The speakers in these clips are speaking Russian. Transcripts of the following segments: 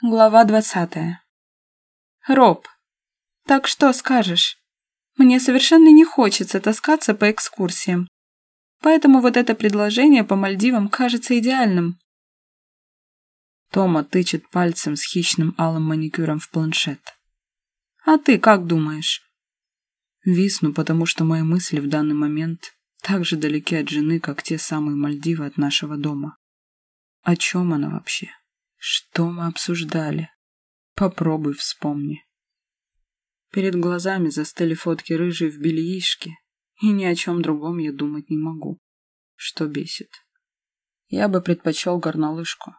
Глава двадцатая. Роб, так что скажешь? Мне совершенно не хочется таскаться по экскурсиям. Поэтому вот это предложение по Мальдивам кажется идеальным. Тома тычет пальцем с хищным алым маникюром в планшет. А ты как думаешь? Висну, потому что мои мысли в данный момент так же далеки от жены, как те самые Мальдивы от нашего дома. О чем она вообще? Что мы обсуждали? Попробуй вспомни. Перед глазами застыли фотки рыжей в бельишке, и ни о чем другом я думать не могу. Что бесит. Я бы предпочел горнолыжку.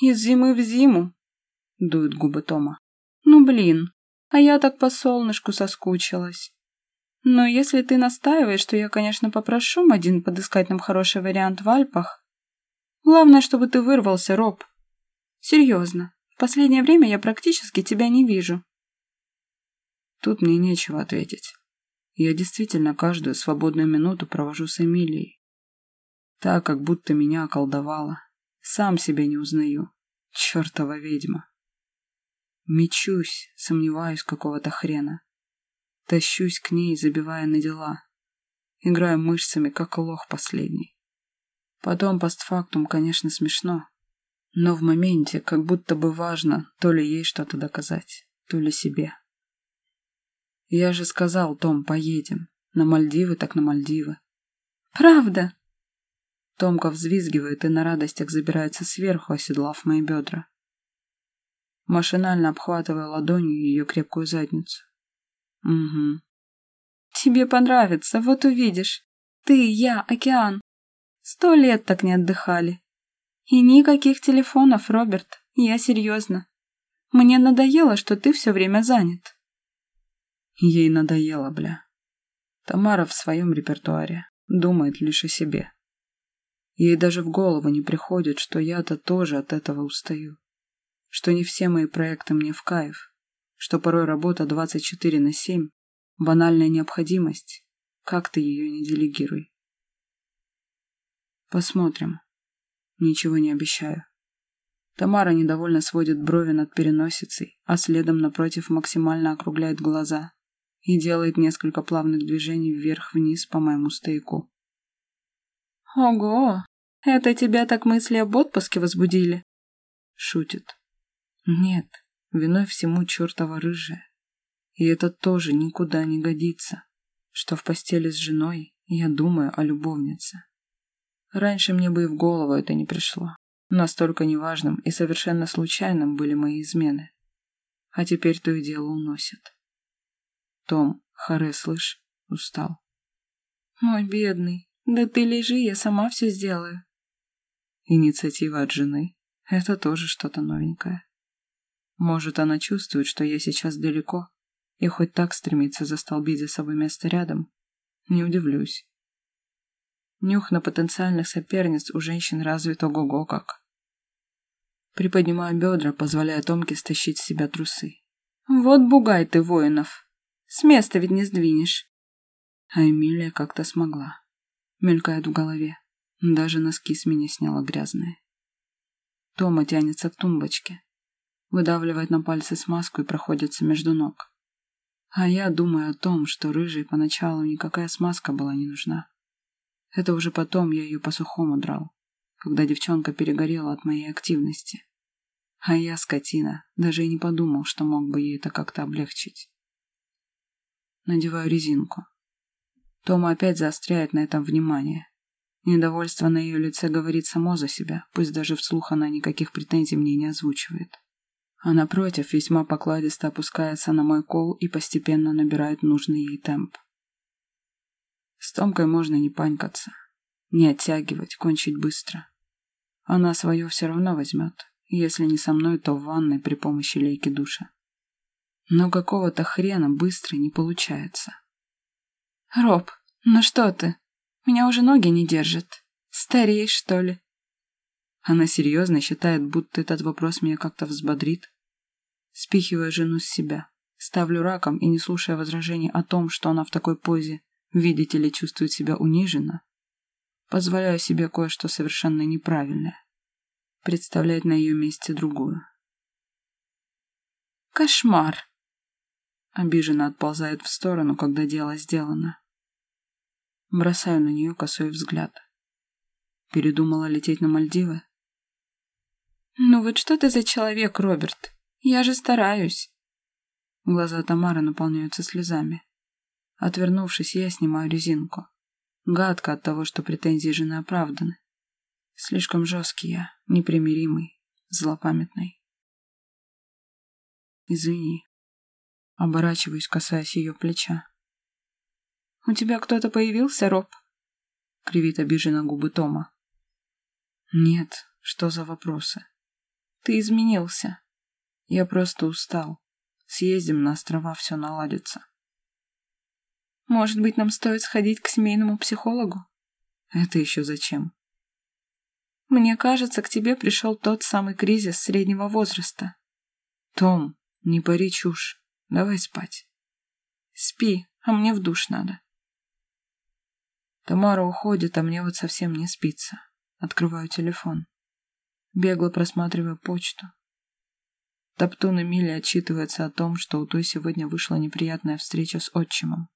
Из зимы в зиму, дует губы Тома. Ну блин, а я так по солнышку соскучилась. Но если ты настаиваешь, то я, конечно, попрошу Мадин подыскать нам хороший вариант в Альпах. Главное, чтобы ты вырвался, Роб. Серьезно, в последнее время я практически тебя не вижу. Тут мне нечего ответить. Я действительно каждую свободную минуту провожу с Эмилией. Так, как будто меня околдовала. Сам себя не узнаю. Чертова ведьма. Мечусь, сомневаюсь какого-то хрена. Тащусь к ней, забивая на дела. Играю мышцами, как лох последний. Потом постфактум, конечно, смешно. Но в моменте как будто бы важно то ли ей что-то доказать, то ли себе. Я же сказал, Том, поедем. На Мальдивы так на Мальдивы. Правда? Томка взвизгивает и на радостях забирается сверху, оседлав мои бедра. Машинально обхватывая ладонью ее крепкую задницу. Угу. Тебе понравится, вот увидишь. Ты, я, океан. Сто лет так не отдыхали. И никаких телефонов, Роберт, я серьезно. Мне надоело, что ты все время занят. Ей надоело, бля. Тамара в своем репертуаре думает лишь о себе. Ей даже в голову не приходит, что я-то тоже от этого устаю. Что не все мои проекты мне в кайф. Что порой работа 24 на 7 – банальная необходимость. Как ты ее не делегируй. Посмотрим. Ничего не обещаю. Тамара недовольно сводит брови над переносицей, а следом напротив максимально округляет глаза и делает несколько плавных движений вверх-вниз по моему стояку. «Ого! Это тебя так мысли об отпуске возбудили?» Шутит. «Нет, виной всему чертова рыжая. И это тоже никуда не годится, что в постели с женой я думаю о любовнице. Раньше мне бы и в голову это не пришло. Настолько неважным и совершенно случайным были мои измены. А теперь то и дело уносит. Том, Харе, слышь, устал. Мой бедный, да ты лежи, я сама все сделаю. Инициатива от жены — это тоже что-то новенькое. Может, она чувствует, что я сейчас далеко, и хоть так стремится застолбить за собой место рядом. Не удивлюсь. Нюх на потенциальных соперниц у женщин развит ого-го как. Приподнимаю бедра, позволяя Томке стащить с себя трусы. Вот бугай ты, воинов. С места ведь не сдвинешь. А Эмилия как-то смогла. Мелькает в голове. Даже носки с меня сняла грязные. Тома тянется к тумбочке. Выдавливает на пальцы смазку и проходится между ног. А я думаю о том, что рыжей поначалу никакая смазка была не нужна. Это уже потом я ее по-сухому драл, когда девчонка перегорела от моей активности. А я, скотина, даже и не подумал, что мог бы ей это как-то облегчить. Надеваю резинку. Тома опять заостряет на этом внимание. Недовольство на ее лице говорит само за себя, пусть даже вслух она никаких претензий мне не озвучивает. А напротив, весьма покладисто опускается на мой кол и постепенно набирает нужный ей темп. С Томкой можно не панькаться, не оттягивать, кончить быстро. Она свое все равно возьмет, если не со мной, то в ванной при помощи лейки душа. Но какого-то хрена быстро не получается. «Роб, ну что ты? Меня уже ноги не держат. Стареешь, что ли?» Она серьезно считает, будто этот вопрос меня как-то взбодрит. Спихивая жену с себя, ставлю раком и, не слушая возражений о том, что она в такой позе видите ли, чувствует себя униженно, позволяю себе кое-что совершенно неправильное. Представлять на ее месте другую. Кошмар. Обиженно отползает в сторону, когда дело сделано. Бросаю на нее косой взгляд. Передумала лететь на Мальдивы? Ну вот что ты за человек, Роберт? Я же стараюсь. Глаза Тамары наполняются слезами. Отвернувшись, я снимаю резинку. Гадко от того, что претензии жены оправданы. Слишком жесткий я, непримиримый, злопамятный. Извини. Оборачиваюсь, касаясь ее плеча. «У тебя кто-то появился, Роб?» Кривит обиженно губы Тома. «Нет, что за вопросы?» «Ты изменился». «Я просто устал. Съездим на острова, все наладится». Может быть, нам стоит сходить к семейному психологу? Это еще зачем? Мне кажется, к тебе пришел тот самый кризис среднего возраста. Том, не пари чушь. Давай спать. Спи, а мне в душ надо. Тамара уходит, а мне вот совсем не спится. Открываю телефон. Бегло просматриваю почту. Топтун Эмилия отчитывается о том, что у той сегодня вышла неприятная встреча с отчимом.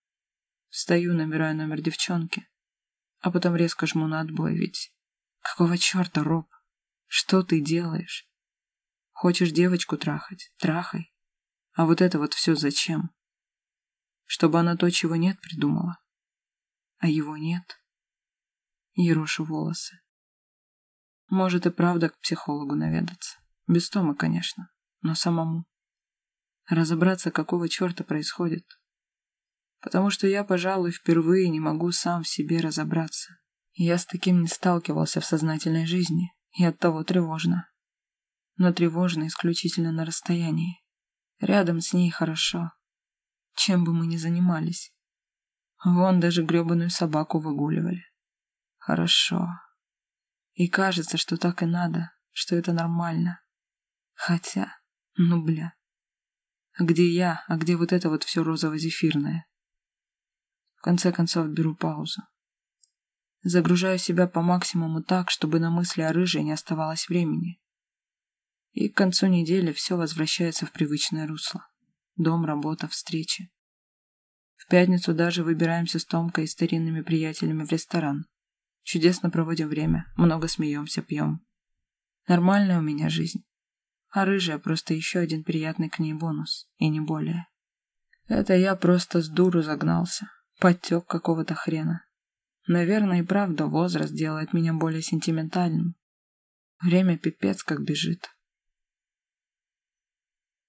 Встаю, набираю номер девчонки, а потом резко жму на отбой, ведь... Какого черта, Роб? Что ты делаешь? Хочешь девочку трахать? Трахай. А вот это вот все зачем? Чтобы она то, чего нет, придумала. А его нет. Ерошу волосы. Может и правда к психологу наведаться. Без Тома, конечно, но самому. Разобраться, какого черта происходит, потому что я, пожалуй, впервые не могу сам в себе разобраться. Я с таким не сталкивался в сознательной жизни, и оттого тревожно. Но тревожно исключительно на расстоянии. Рядом с ней хорошо. Чем бы мы ни занимались. Вон даже гребаную собаку выгуливали. Хорошо. И кажется, что так и надо, что это нормально. Хотя, ну бля. А где я, а где вот это вот все розово-зефирное? В конце концов беру паузу. Загружаю себя по максимуму так, чтобы на мысли о рыже не оставалось времени. И к концу недели все возвращается в привычное русло. Дом, работа, встречи. В пятницу даже выбираемся с Томкой и старинными приятелями в ресторан. Чудесно проводим время, много смеемся, пьем. Нормальная у меня жизнь. А рыжая просто еще один приятный к ней бонус, и не более. Это я просто с дуру загнался. Подтек какого-то хрена. Наверное, и правда возраст делает меня более сентиментальным. Время пипец как бежит.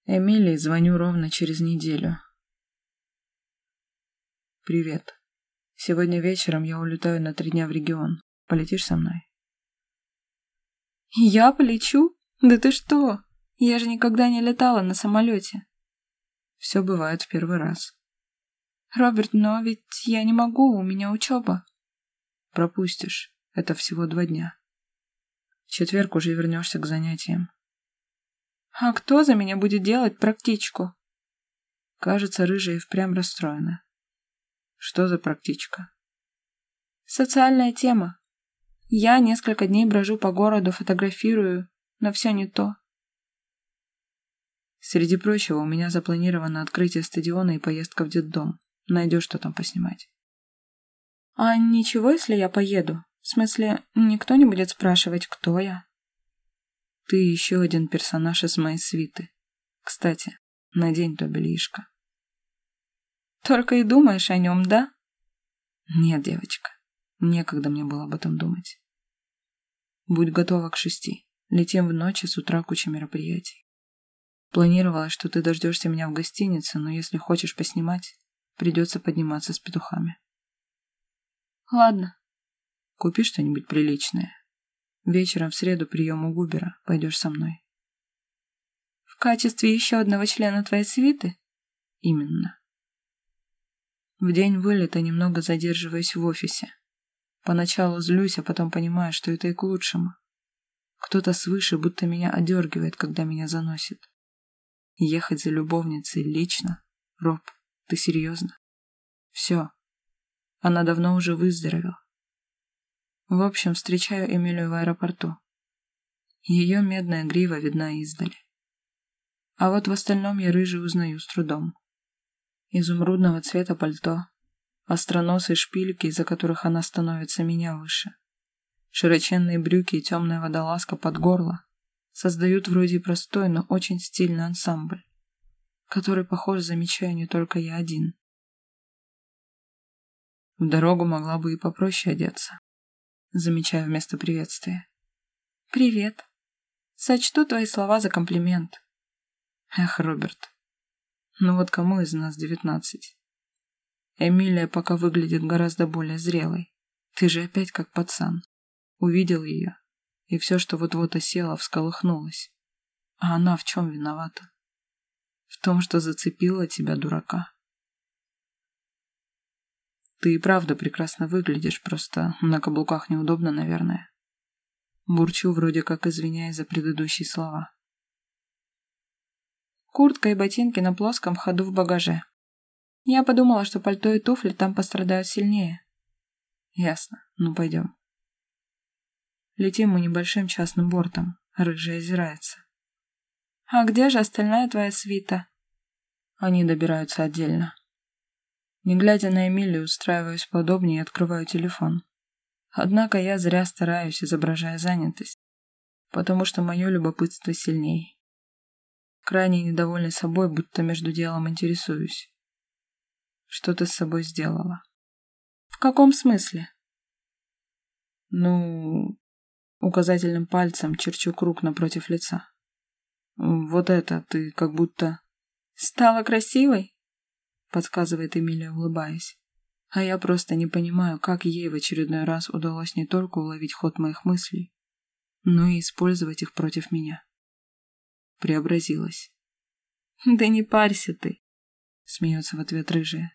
Эмилии звоню ровно через неделю. «Привет. Сегодня вечером я улетаю на три дня в регион. Полетишь со мной?» «Я полечу? Да ты что? Я же никогда не летала на самолете». «Все бывает в первый раз. «Роберт, но ведь я не могу, у меня учеба». «Пропустишь. Это всего два дня. В четверг уже вернешься к занятиям». «А кто за меня будет делать практичку?» Кажется, рыжая и впрямь расстроена. «Что за практичка?» «Социальная тема. Я несколько дней брожу по городу, фотографирую, но все не то». Среди прочего, у меня запланировано открытие стадиона и поездка в детдом. Найдешь, что там поснимать. А ничего, если я поеду? В смысле, никто не будет спрашивать, кто я? Ты еще один персонаж из моей свиты. Кстати, надень то бельишко. Только и думаешь о нем, да? Нет, девочка, некогда мне было об этом думать. Будь готова к шести. Летим в ночь и с утра куча мероприятий. Планировала, что ты дождешься меня в гостинице, но если хочешь поснимать, Придется подниматься с петухами. Ладно. Купи что-нибудь приличное. Вечером в среду прием у Губера. Пойдешь со мной. В качестве еще одного члена твоей свиты? Именно. В день вылета немного задерживаюсь в офисе. Поначалу злюсь, а потом понимаю, что это и к лучшему. Кто-то свыше будто меня одергивает, когда меня заносит. Ехать за любовницей лично, Роб, ты серьезно? Все. Она давно уже выздоровела. В общем, встречаю Эмилию в аэропорту. Ее медная грива видна издали. А вот в остальном я рыжий узнаю с трудом. Изумрудного цвета пальто, остроносые шпильки, из-за которых она становится меня выше. Широченные брюки и темная водолазка под горло создают вроде простой, но очень стильный ансамбль, который, похоже, замечаю не только я один. В дорогу могла бы и попроще одеться. Замечаю вместо приветствия. «Привет. Сочту твои слова за комплимент». Эх, Роберт. Ну вот кому из нас девятнадцать? Эмилия пока выглядит гораздо более зрелой. Ты же опять как пацан. Увидел ее, и все, что вот-вот осело, всколыхнулось. А она в чем виновата? Том, что зацепила тебя, дурака. Ты и правда прекрасно выглядишь, просто на каблуках неудобно, наверное. Бурчу, вроде как извиняясь за предыдущие слова. Куртка и ботинки на плоском ходу в багаже. Я подумала, что пальто и туфли там пострадают сильнее. Ясно. Ну, пойдем. Летим мы небольшим частным бортом. Рыжая озирается. А где же остальная твоя свита? Они добираются отдельно. Не глядя на Эмилию, устраиваюсь поудобнее и открываю телефон. Однако я зря стараюсь, изображая занятость, потому что мое любопытство сильнее крайне недовольный собой, будто между делом интересуюсь. Что ты с собой сделала? В каком смысле? Ну, указательным пальцем черчу круг напротив лица. Вот это ты как будто... Стала красивой? Подсказывает Эмилия, улыбаясь. А я просто не понимаю, как ей в очередной раз удалось не только уловить ход моих мыслей, но и использовать их против меня преобразилась. «Да не парься ты», — смеется в ответ рыжая.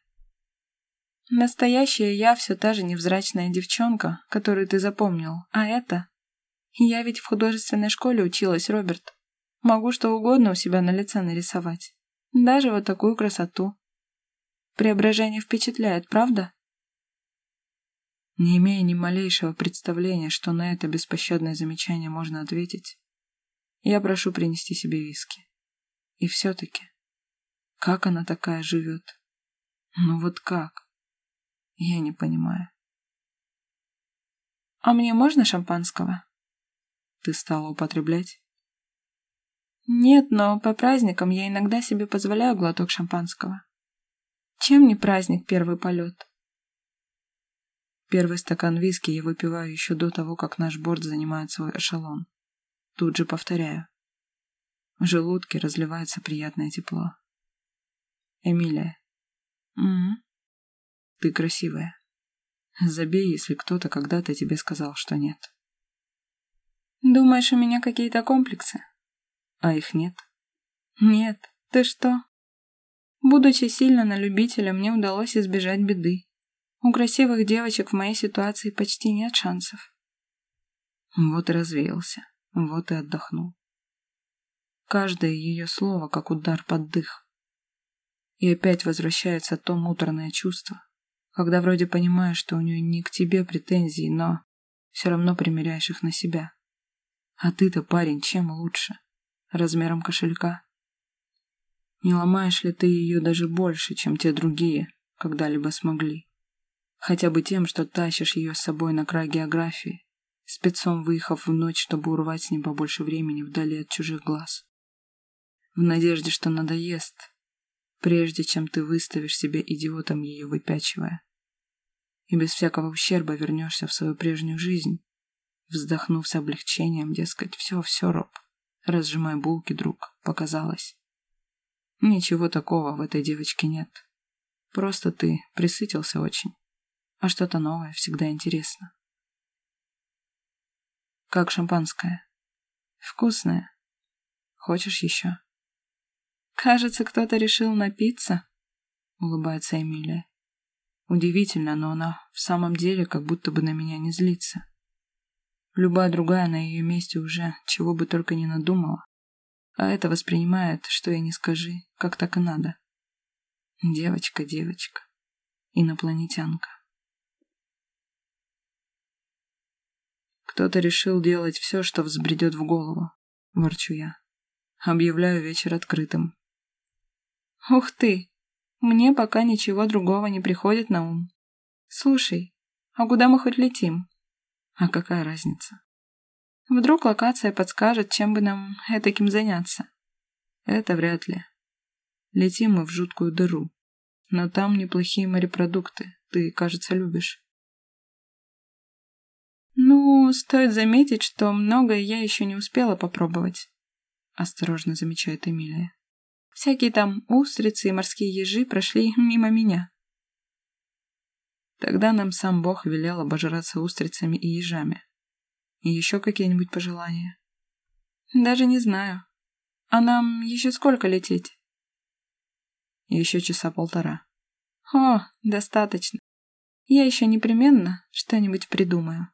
«Настоящая я все та же невзрачная девчонка, которую ты запомнил, а это...» «Я ведь в художественной школе училась, Роберт. Могу что угодно у себя на лице нарисовать. Даже вот такую красоту. Преображение впечатляет, правда?» Не имея ни малейшего представления, что на это беспощадное замечание можно ответить, я прошу принести себе виски. И все-таки, как она такая живет? Ну вот как? Я не понимаю. А мне можно шампанского? Ты стала употреблять? Нет, но по праздникам я иногда себе позволяю глоток шампанского. Чем не праздник первый полет? Первый стакан виски я выпиваю еще до того, как наш борт занимает свой эшелон. Тут же повторяю. В желудке разливается приятное тепло. Эмилия. Угу. Ты красивая. Забей, если кто-то когда-то тебе сказал, что нет. Думаешь, у меня какие-то комплексы? А их нет? Нет. Ты что? Будучи сильно на любителя, мне удалось избежать беды. У красивых девочек в моей ситуации почти нет шансов. Вот и развеялся. Вот и отдохнул. Каждое ее слово, как удар под дых. И опять возвращается то муторное чувство, когда вроде понимаешь, что у нее не к тебе претензии, но все равно примеряешь их на себя. А ты-то, парень, чем лучше? Размером кошелька? Не ломаешь ли ты ее даже больше, чем те другие когда-либо смогли? Хотя бы тем, что тащишь ее с собой на край географии, спецом выехав в ночь, чтобы урвать с ним побольше времени вдали от чужих глаз. В надежде, что надоест, прежде чем ты выставишь себя идиотом ее выпячивая. И без всякого ущерба вернешься в свою прежнюю жизнь, вздохнув с облегчением, дескать, все-все, Роб, разжимай булки, друг, показалось. Ничего такого в этой девочке нет. Просто ты присытился очень, а что-то новое всегда интересно. Как шампанское. Вкусное. Хочешь еще? Кажется, кто-то решил напиться, улыбается Эмилия. Удивительно, но она в самом деле как будто бы на меня не злится. Любая другая на ее месте уже чего бы только не надумала. А это воспринимает, что я не скажи, как так и надо. Девочка, девочка. Инопланетянка. Кто-то решил делать все, что взбредет в голову, ворчу я. Объявляю вечер открытым. Ух ты! Мне пока ничего другого не приходит на ум. Слушай, а куда мы хоть летим? А какая разница? Вдруг локация подскажет, чем бы нам этаким заняться. Это вряд ли. Летим мы в жуткую дыру. Но там неплохие морепродукты. Ты, кажется, любишь. Ну, стоит заметить, что многое я еще не успела попробовать. Осторожно замечает Эмилия. Всякие там устрицы и морские ежи прошли мимо меня. Тогда нам сам Бог велел обожраться устрицами и ежами. И еще какие-нибудь пожелания? Даже не знаю. А нам еще сколько лететь? Еще часа полтора. О, достаточно. Я еще непременно что-нибудь придумаю.